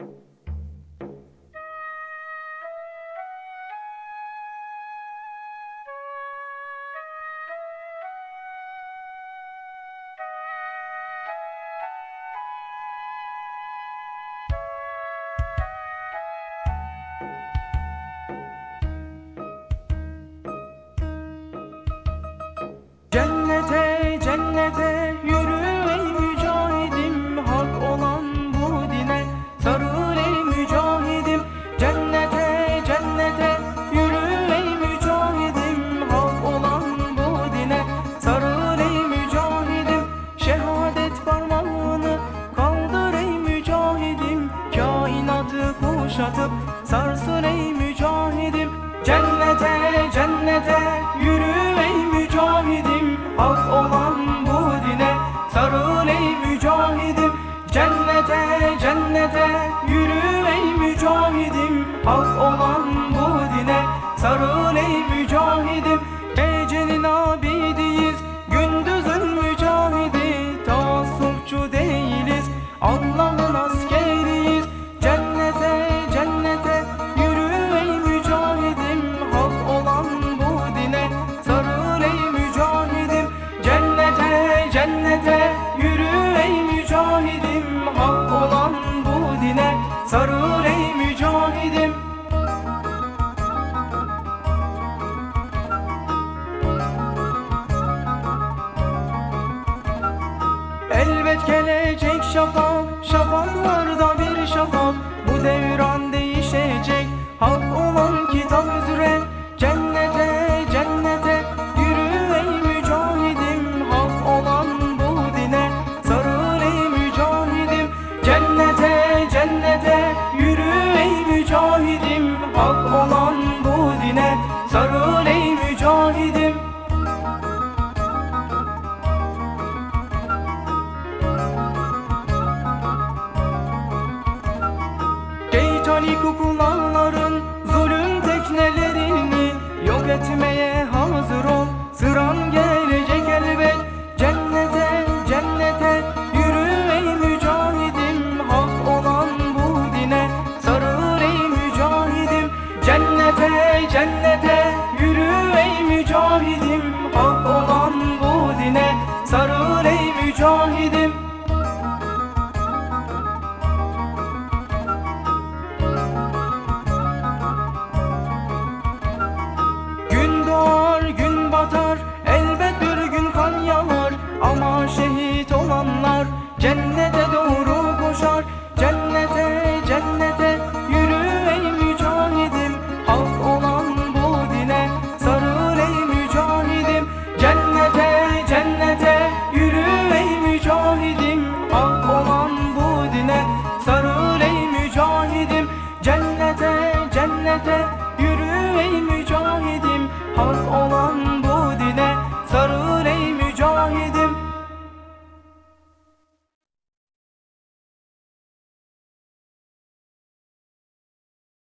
you hayatı kuşatıp sarsın ey mücahidim. Cennete cennete yürü ey mücahidim. Hak olan Yürü ey mücahidim Hak olan bu dine. Sarıl ey mücahidim. Elbet gelecek şafak Şafaklarda bir şafak. cennete Yürü ey mücahidim. Hak olan bu dine Sarıl ey mücahidim. Şeytani kukulanların Zulüm teknelerini Yok etmeye Cennete yürü ey mücahidim Hak olan bu dine sarıl ey mücahidim.